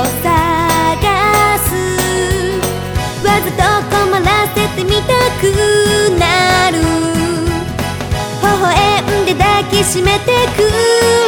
を探す。わざと困らせてみたくなる。微笑んで抱きしめてくる